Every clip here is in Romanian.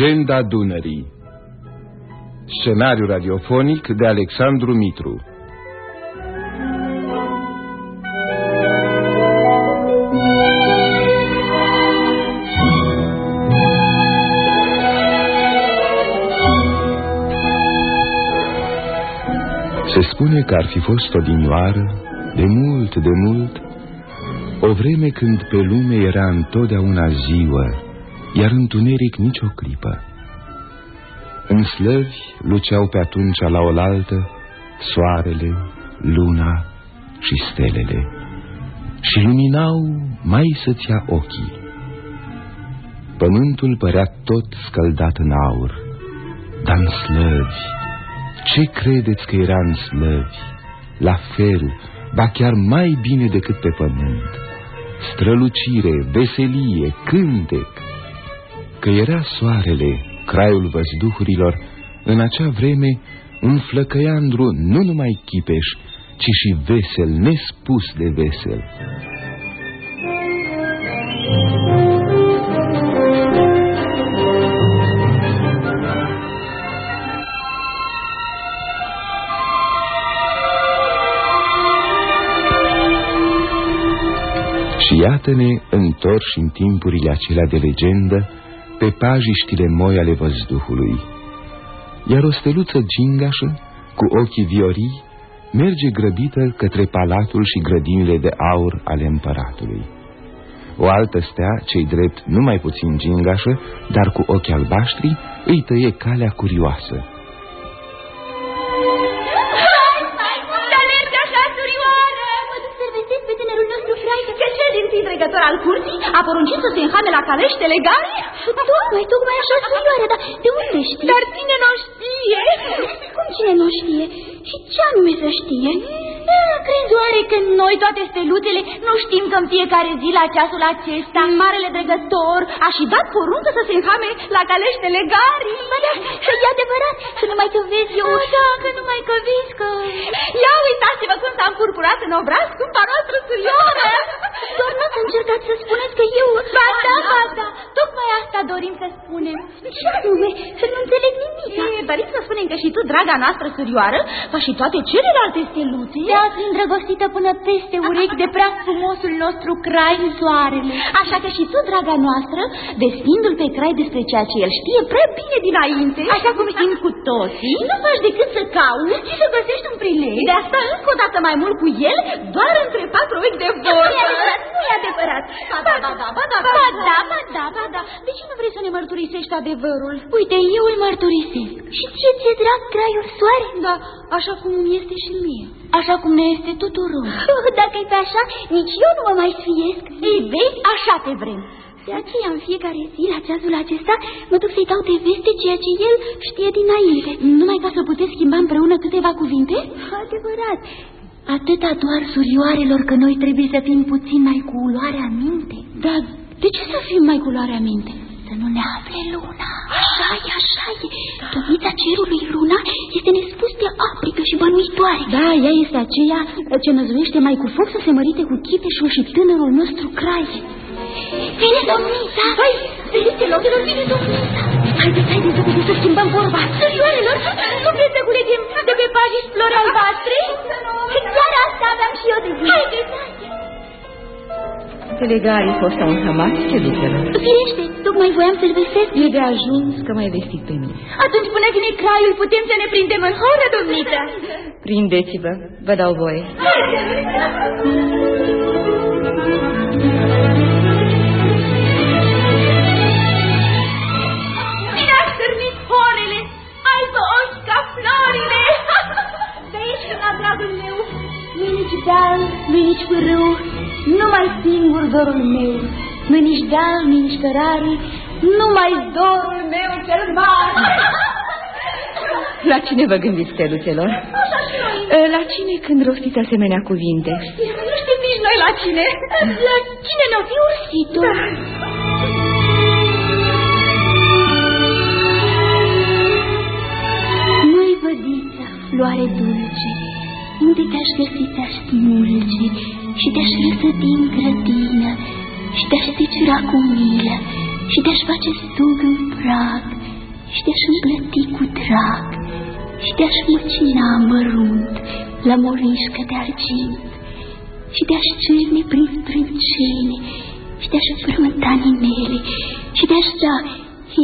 Legenda Dunării. Scenariu radiofonic de Alexandru Mitru. Se spune că ar fi fost odinioară, de mult, de mult, o vreme când pe lume era întotdeauna ziua, iar întuneric nicio clipă. În slăvi luceau pe atunci la oaltă soarele, luna și stelele și luminau mai să-ți ia ochii. Pământul părea tot scăldat în aur, dar în slăvi, ce credeți că era în slăvi? La fel, ba chiar mai bine decât pe pământ. Strălucire, veselie, cântec. Că era soarele, craiul văzduhurilor, în acea vreme un flăcăiandru nu numai chipeș, ci și vesel, nespus de vesel. Și iată-ne întorși în timpurile acelea de legendă, pe pajiștile moi ale văzduhului. Iar o steluță gingașă, cu ochii viorii, merge grăbită către palatul și grădinile de aur ale împăratului. O altă stea, cei drept nu mai puțin gingașă, dar cu ochi albaștri, îi tăie calea curioasă. dregător al curții a poruncit să se înhame la caleștele gari? Tocmai, tocmai așa, surioară, dar de unde știi? Dar cine nu știe? Cum cine nu știe? Și ce anume să știe? Crezi oare că noi, toate steluțele, nu știm că în fiecare zi la ceasul acesta, marele dregător a și dat poruncă să se înhame la caleștele gari? Ba da, e adevărat, că numai că vezi eu... Da, că numai că vezi că... Ia uitați-vă cum s-a încurcurat în obraz scumpa noastră surioară! Doar n-ați încercat să spuneți că eu... Ba da, ba da, tocmai asta dorim să spunem. Ce anume? Să nu înțeleg nimic. E, dorim să spunem că și tu, draga noastră surioară, ca și toate celelalte steluțe... Te-ați îndrăgostită până peste urechi de prea frumosul nostru crai soarele. Așa că și tu, draga noastră, destindu-l pe crai despre ceea ce el știe prea bine dinainte, așa cum știm cu toții, nu faci decât să cauți și să găsești un prilej de asta încă o dată mai mult cu el, doar între patru ochi de vorbă. Nu e adevărat, nu e adevărat. Ba da, ba da, ba da, ba da, ba da, ba da, ba da. De ce nu vrei să ne mărturisești adevărul? Uite, eu îl mărturisesc. Și ție ți-e drag craiul soare? Da, așa cum este și mie. Așa cum ne este tuturor. Dacă e pe așa, nici eu nu mă mai sfiesc. Ei, vezi, așa te vrem. De aceea, în fiecare zi, la ceasul acesta, mă duc să-i dau de veste ceea ce el știe dinainte. Numai ca să puteți schimba împreună câteva cuvinte? Adevărat. Atâta doar surioarelor că noi trebuie să fim puțin mai cu uloarea minte. Dar de ce să fim mai cu uloarea minte? Să nu ne afle luna. Așa e, așa e. Domnița cerului luna este nespus de aprică și bănuitoare. Da, ea este aceea ce năzuiește mai cu foc să se mărite cu chipeșul și tânărul nostru crai. Vine domnița! Hai, zărițelor, vine domnița! Haideți, haideți, haideți să schimbăm vorba! Surioarelor, nu vreți să culegem de pe pagini flori albastre? Chiar asta aveam și eu de zi. Haideți, Telegarii fost au înhămat ceduțelor. Firește, tocmai voiam să-l vestesc. E de ajuns că mai vestit pe mine. Atunci până vine craiul, putem să ne prindem în horă, domniță. Prindeți-vă, vă dau voie. Bine Nu-i nici deal, nu-i nici cărare, numai dorul meu cel mare. La cine vă gândiți, steluțelor? Așa și noi. La cine când rostiți asemenea cuvinte? Nu știm nici noi la cine. La cine ne-o fi ursitul? Da. Măi, vădiță, floare dulce, unde te-aș găsi te-aș smulge și te-aș răsădi în grădină și te-aș deciura cu milă Și te-aș face stug în prag Și te-aș împlăti cu drag Și te-aș măcina mărunt La morișcă de argint Și te-aș cerne prin strâncene Și te-aș frământa nimele Și te-aș da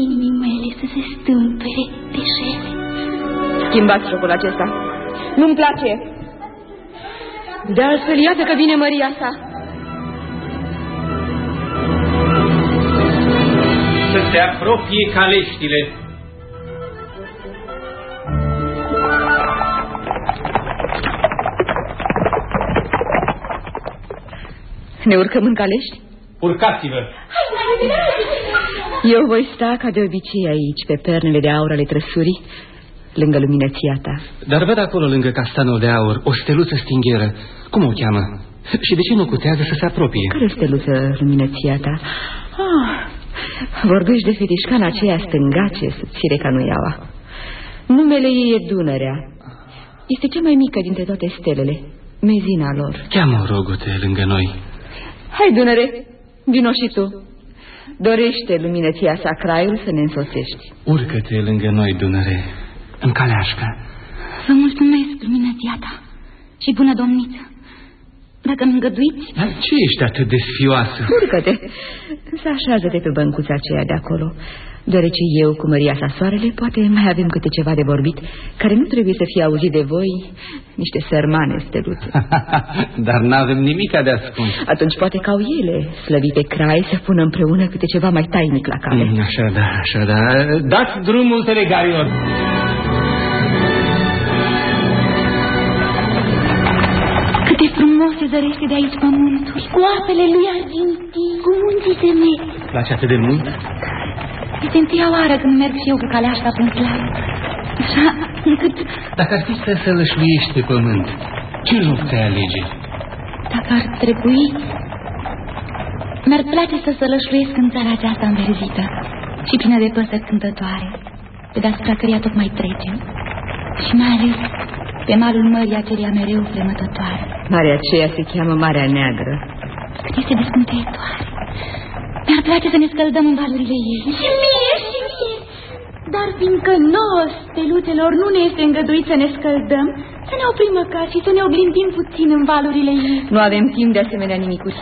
inimii mele Să se stâmpere de șele Schimbați jocul acesta. Nu-mi place. De altfel, iată că vine Maria sa se apropie caleștile Ne urcăm în calești? Urcați-vă! Eu voi sta ca de obicei aici, pe pernele de aur ale trăsurii, lângă luminăția ta. Dar văd acolo, lângă castanul de aur, o steluță stingheră. Cum o cheamă? Și de ce nu cutează să se apropie? Care steluță luminăția ta? Ah, vorbești de fetișcana aceea stângace, subțire ca nuiaua. Numele ei e Dunărea. Este cea mai mică dintre toate stelele, mezina lor. Cheamă, rogute, lângă noi. Hai, Dunăre, vino și tu. Dorește luminăția sa craiul să ne însoțești. Urcă-te lângă noi, Dunăre, în caleașca. Vă mulțumesc, luminăția ta și bună domniță. Dacă mi îngăduiți... Dar ce ești atât de sfioasă? Urcă-te, să așează-te pe băncuța aceea de acolo, deoarece eu, cu Maria sa soarele, poate mai avem câte ceva de vorbit, care nu trebuie să fie auzit de voi, niște sărmane steluțe. Dar n-avem nimica de ascuns. Atunci poate ca au ele, slăvite crai, să pună împreună câte ceva mai tainic la cale. Mm, Așa da, așa da. Dați drumul, telegarilor. Se zărește de aici pământul, cu apele lui argintii, cu munții de mei. Place atât de mult? Este întâia oară când merg și eu cu caleașca prin slavă. Așa încât, Dacă ar fi să sălășluiești pe pământ, ce loc te alege? dacă ar trebui, mi-ar place să sălășluiesc în țara aceasta înverzită și plină de păsări cântătoare, pe deasupra căreia tot mai trecem. Și mai ales pe malul mării acelea mereu fremătătoare, Marea aceea se cheamă Marea Neagră. cât este de scânteitoare. Mi-ar place să ne scăldăm în valurile ei. Și mie, și mie. Dar fiindcă nouă, steluțelor, nu ne este îngăduit să ne scăldăm, să ne oprim măcar și să ne oglindim puțin în valurile ei. Nu avem timp de asemenea nimicuri.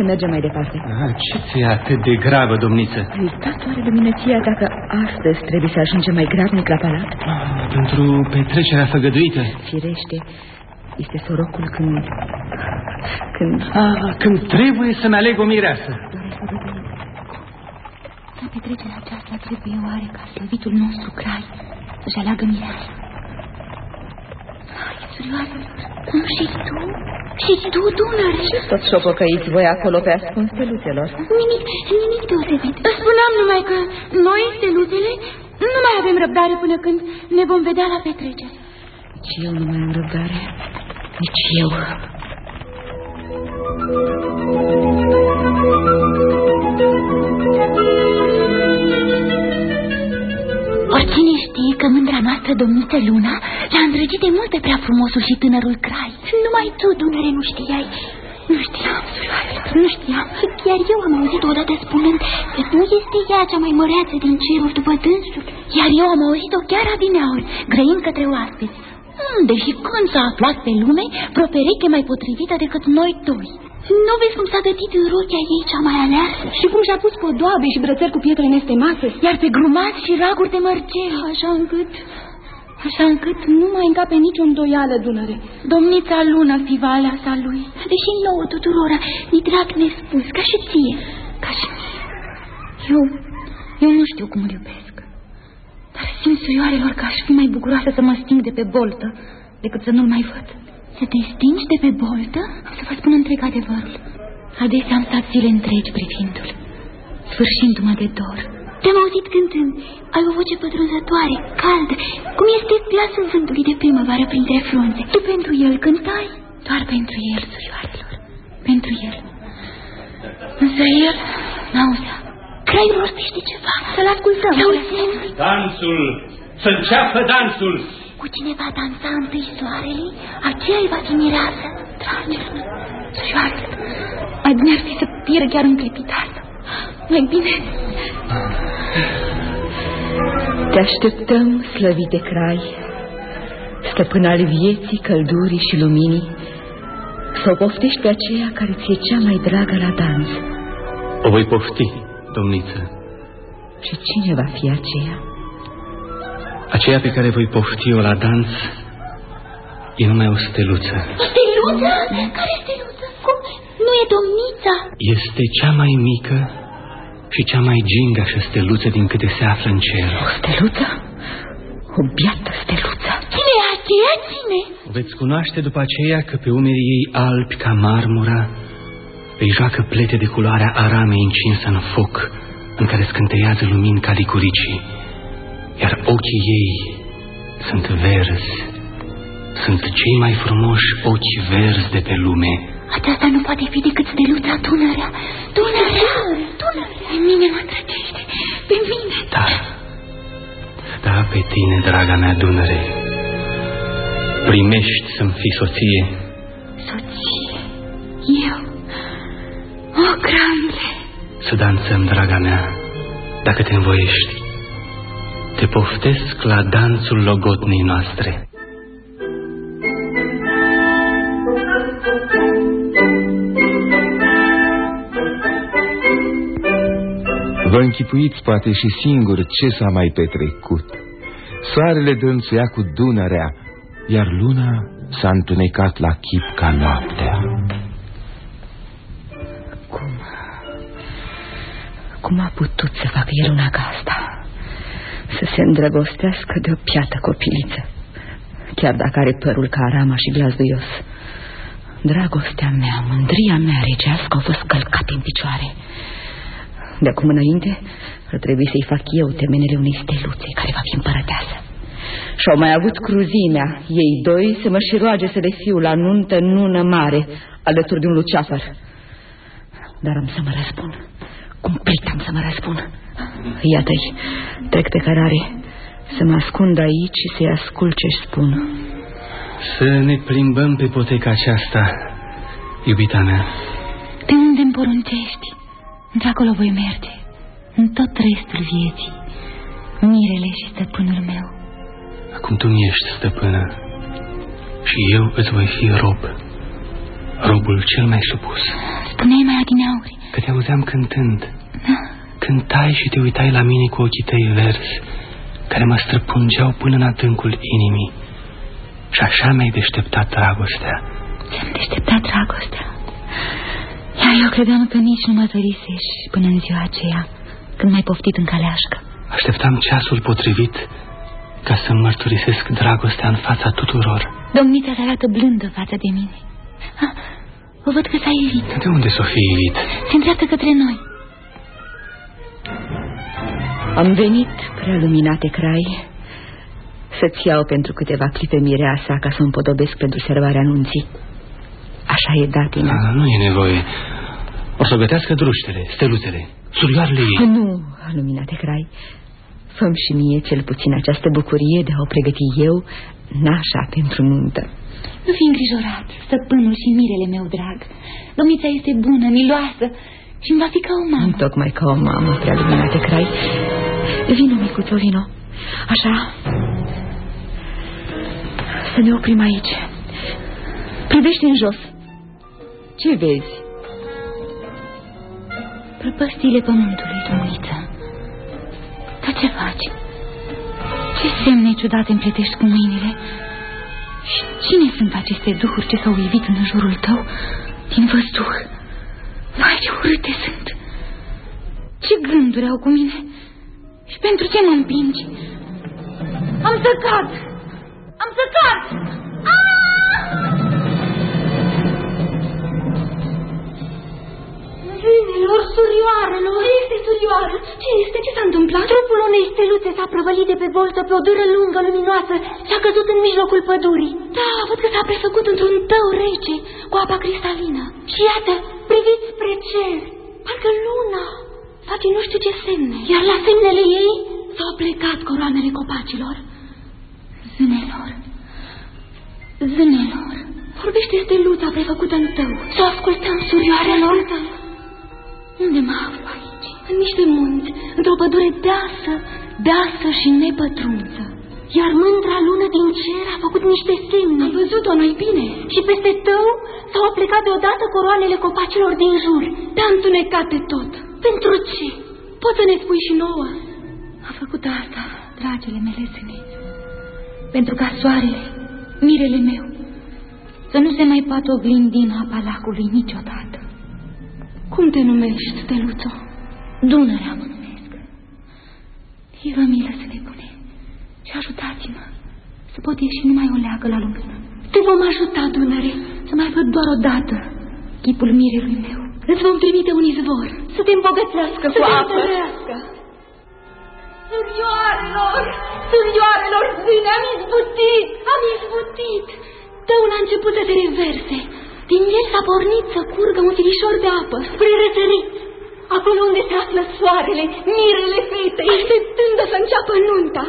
Să mergem mai departe. Ah, ce ți-e atât de gravă, domniță? Ai uitat oare luminăția dacă astăzi trebuie să ajungem mai gravnic la palat? Ah, pentru petrecerea făgăduită. Firește, este sorocul când... Când... Ah, când trebuie să-mi aleg o mireasă. Doresc să vedem. La petrecerea aceasta trebuie oare ca slăvitul nostru Crai să-și aleagă mireasa. Hai, surioarelor, cum și tu? Și tu, Dunăre? Ce tot șopocăiți voi acolo pe ascuns steluțelor? Nimic, nimic deosebit. Spuneam numai că noi, steluțele, nu mai avem răbdare până când ne vom vedea la petrecere. Nici eu nu mai am răbdare. Nici eu. Oricine știe că mândra noastră domniță Luna l-a îndrăgit de mult pe prea frumosul și tânărul Crai. Numai tu, Dunăre, nu știai. Nu știam, surioarelor, nu știam. Și chiar eu am auzit odată spunând că nu este ea cea mai măreață din ceruri după dânsul. Iar eu am auzit-o chiar adineauri, grăind către oaspeți. Unde și când s-a aflat pe lume vreo pereche mai potrivită decât noi doi? Nu vezi cum s-a gătit în rochea ei cea mai aleasă? Și cum și-a pus podoabe și brățări cu pietre nestemate? Iar pe grumați și raguri de mărgeli. Așa încât... Așa încât nu mai încape nicio îndoială, Dunăre. Domnița lună fiva aleasa lui. Deși nouă tuturora, ni drag nespus, ca și ție, ca și mie. Eu, eu nu știu cum îl iubesc. Dar simt surioarelor că aș fi mai bucuroasă să mă sting de pe boltă decât să nu-l mai văd. Să te stingi de pe boltă? Am să vă spun întreg adevărul. Adesea am stat zile întregi privindu-l, sfârșindu-mă de dor. Te-am auzit cântând. Ai o voce pătrunzătoare, caldă, cum este glasul vântului de primăvară printre frunze. Tu pentru el cântai? Doar pentru el, surioarelor. Pentru el. Însă el n-auzea. Craiul rostește ceva. Să-l ascultăm. Să auzim. Dansul! Să înceapă dansul! Cu cine va dansa întâi soarele, aceea îi va fi mireasă. Dragilor, surioarelor, mai bine ar fi să pierd chiar în clipitar. Mai bine Te așteptăm, slăvite crai, stăpân al vieții, căldurii și luminii, să o poftești pe aceea care ți-e cea mai dragă la dans. O voi pofti, domniță. Și cine va fi aceea? Aceea pe care voi pofti-o la dans e numai o steluță. O steluță? Care steluță? Cum? Nu e domnița? Este cea mai mică și cea mai gingașă steluță din câte se află în cer. O steluță? O biată steluță. Cine e aceea? Cine? O veți cunoaște după aceea că pe umerii ei albi ca marmura îi joacă plete de culoarea aramei încinsă în foc, în care scânteiază lumini ca licuricii, iar ochii ei sunt verzi. Sunt cei mai frumoși ochi verzi de pe lume. Aceasta nu poate fi decât steluța Dunărea. Dunărea! Dunărea! Pe mine mă trăgește. Pe mine. Da. Da, pe tine, draga mea Dunăre. Primești să-mi fii soție. Soție. Eu. O, grande. Să dansăm, draga mea, dacă te învoiești. Te poftesc la danțul logotnei noastre. Vă închipuiți poate și singur ce s-a mai petrecut. Soarele dânțuia cu Dunărea, iar luna s-a întunecat la chip ca noaptea. Cum? Cum a putut să facă el una ca asta? Să se îndrăgostească de o piată copiliță, chiar dacă are părul ca arama și glas duios. Dragostea mea, mândria mea regească au fost călcate în picioare. De acum înainte, ar trebui să-i fac eu temenele unei steluțe care va fi împărăteasă. Și au mai avut cruzimea ei doi să mă și roage să le fiu la nuntă nună mare, alături de un luceafăr. Dar am să mă răspund. Cumplit am să mă răspund. Iată-i, trec pe cărare, să mă ascund aici și să-i ascult ce-și spun. Să ne plimbăm pe poteca aceasta, iubita mea. De unde îmi poruncești? Într-acolo voi merge, în tot restul vieții, mirele și stăpânul meu. Acum tu mi ești stăpână și eu îți voi fi rob, robul cel mai supus. Spuneai mai adineauri. Că te auzeam cântând. Da. Cântai și te uitai la mine cu ochii tăi verzi, care mă străpungeau până în adâncul inimii. Și așa mi-ai deșteptat dragostea. Ți-am deșteptat dragostea. Iar eu credeam că nici nu mă zărisești până în ziua aceea, când m-ai poftit în caleașcă. Așteptam ceasul potrivit ca să mărturisesc dragostea în fața tuturor. Domnița se arată blândă față de mine. Ah, o văd că s-a ivit. De unde s-o fi ivit? Se îndreaptă către noi. Am venit, prea luminate crai, să-ți iau pentru câteva clipe mireasa ca să împodobesc pentru servarea anunții. Așa e datina. A, nu e nevoie. O să gătească druștele, steluțele, surioarele ei. Nu, luminate crai. Făm și mie cel puțin această bucurie de a o pregăti eu, nașa pentru nuntă. Nu fi îngrijorat, stăpânul și mirele meu drag. Domnița este bună, miloasă și îmi va fi ca o mamă. Tocmai ca o mamă, prea luminate crai. Vino, micuțo, vino. Așa. Să ne oprim aici. Privește în jos. Ce vezi? Prăpăstiile pământului, domniță. Dar ce faci? Ce semne ciudate împletești cu mâinile? Și cine sunt aceste duhuri ce s-au ivit în jurul tău din văzduh? Vai, ce urâte sunt! Ce gânduri au cu mine? Și pentru ce mă împingi? Am să cad! Am să cad! Zânelor, surioarelor! Este surioară! Ce este? Ce s-a întâmplat? Trupul unei steluțe s-a prăvălit de pe boltă pe o dâră lungă, luminoasă și a căzut în mijlocul pădurii. Da, văd că s-a prefăcut într-un tău rece cu apa cristalină. Și iată, priviți spre cer, parcă luna face nu știu ce semne. Iar la semnele ei s-au plecat coroanele copacilor. Zânelor, zânelor, vorbește steluța prefăcută în tău. Să ascultăm surioarelor. Unde mă aflu aici? în niște munți, într-o pădure deasă, deasă și nepătrunță. Iar mândra lună din cer a făcut niște semne. Am văzut-o, noi bine. Și peste tău s-au aplecat deodată coroanele copacilor din jur. Te-a întunecat de tot. Pentru ce? Poți să ne spui și nouă? A făcut asta, dragele mele zâne. Pentru ca soarele, mirele meu, să nu se mai poată oglindi în apa lacului niciodată. Cum te numești, Steluțo? Dunărea mă numesc. Fie vă milă să ne pune și ajutați-mă să pot ieși numai o leagă la lumină. Te vom ajuta, Dunăre, să mai văd doar o dată chipul mirelui meu. Îți vom trimite un izvor să te îmbogățească să cu te apă. întărească. Sânioarelor, sânioarelor, zâne, am izbutit, am izbutit. Tăul a început să se reverse. Din el s-a pornit să curgă un firișor de apă spre răsărit. Acolo unde se află soarele, mirele fetei, așteptând să înceapă nunta.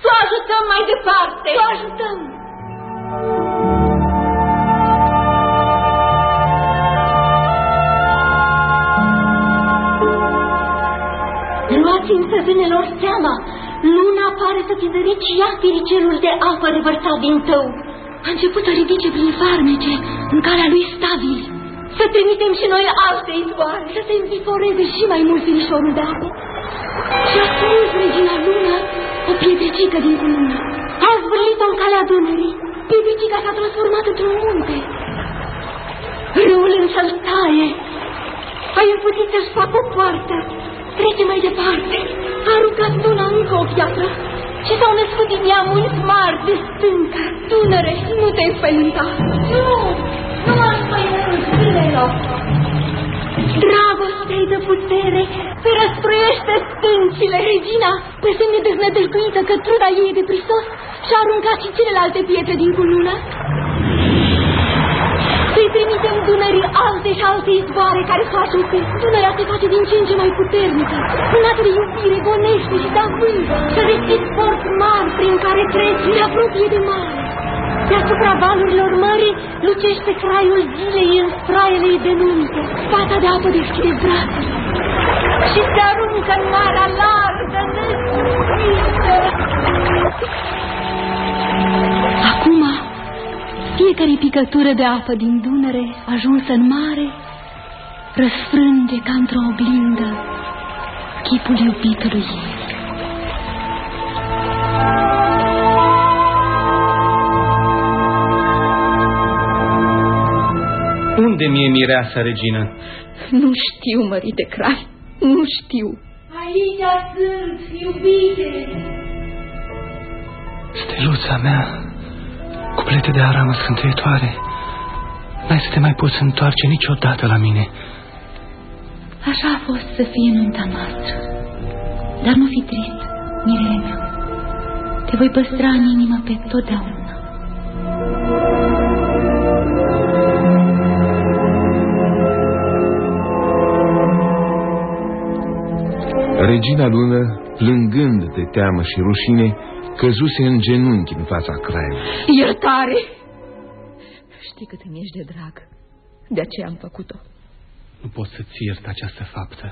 Să o ajutăm mai departe. Să o ajutăm. Luați însă zânelor seama, luna pare să fi zărit și ea firicelul de apă revărsat din tău. A început să ridice prin farmece în calea lui stabil. Să trimitem și noi alte izvoare, să se înfiforeze și mai mult firișorul de apă. Și a spus regina lună o pietricică din cunună. A zvârlit-o în calea Dunării. Pietricica s-a transformat într-un munte. Râul însă îl taie. A înfuțit să-și facă o poartă. Trece mai departe. A aruncat luna încă o piatră. Și s-au născut din ea mulți mari de stâncă. Dunăre, nu te înspăimânta. Nu, nu mă înspăimânt, zilelor. Dragostea de putere se răsproiește stâncile. Regina, pe semne deznădăjduită că truda ei e de prisos, și-a aruncat și celelalte pietre din cunună. Să-i trimitem Dunării alte și alte izvoare care să o ajute. Dunărea se face din ce în ce mai puternică. Mânată de iubire, gonește și de avânt. Și-a deschis porți mari prin care treci și apropie de mare. Deasupra valurilor mării lucește craiul zilei în straiele ei de nuntă. Fata de apă deschide brațele și se aruncă în marea largă, nesfârșită. Acum, fiecare picătură de apă din Dunăre, ajunsă în mare, răsfrânge ca într-o oglindă chipul iubitului ei. Unde mi-e mireasa, regină? Nu știu, mărite crai, nu știu. Aici sunt, iubite! Steluța mea, cu plete de aramă scânteietoare, n-ai să te mai poți întoarce niciodată la mine. Așa a fost să fie nunta noastră. Dar nu fi trist, mirele meu. Te voi păstra în inimă pe totdeauna. Regina Lună, plângând de teamă și rușine, căzuse în genunchi în fața craiului. Iertare! Știi cât îmi ești de drag. De aceea am făcut-o. Nu pot să-ți iert această faptă.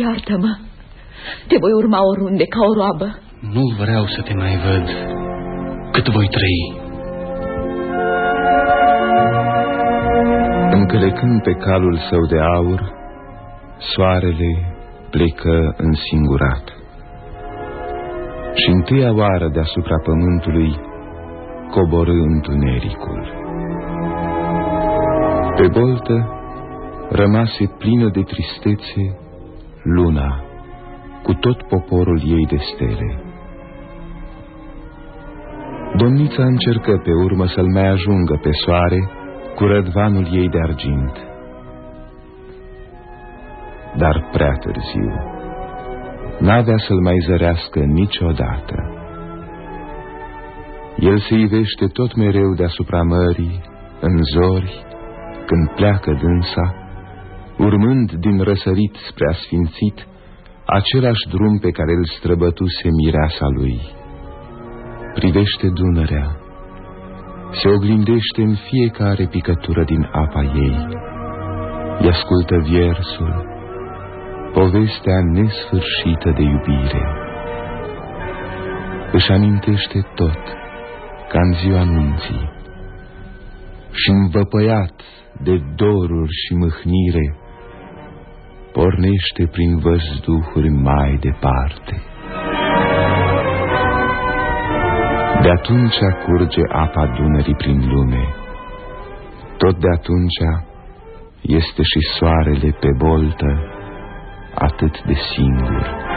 Iartă-mă. Te voi urma oriunde, ca o roabă. Nu vreau să te mai văd cât voi trăi. Încălecând pe calul său de aur, soarele plecă însingurat. Și întâia oară deasupra pământului coborâ întunericul. Pe boltă rămase plină de tristețe luna cu tot poporul ei de stele. Domnița încercă pe urmă să-l mai ajungă pe soare cu rădvanul ei de argint. Dar prea târziu n-avea să-l mai zărească niciodată. El se ivește tot mereu deasupra mării, în zori, când pleacă dânsa, urmând din răsărit spre asfințit același drum pe care îl străbătuse mireasa lui. Privește Dunărea, se oglindește în fiecare picătură din apa ei, îi ascultă viersul, povestea nesfârșită de iubire. Își amintește tot, ca în ziua nunții, și învăpăiat de doruri și mâhnire, pornește prin văzduhuri mai departe. De atunci curge apa Dunării prin lume, tot de atunci este și soarele pe boltă atât de singur.